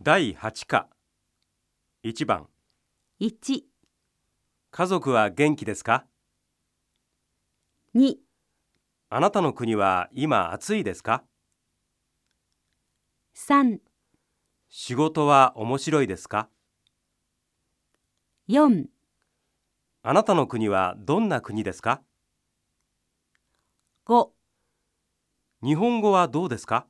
第8課。1番。1、家族は元気ですか？2、あなたの国は今暑いですか？3、仕事は面白いですか？4、あなたの国はどんな国ですか？5日本語はどうですか？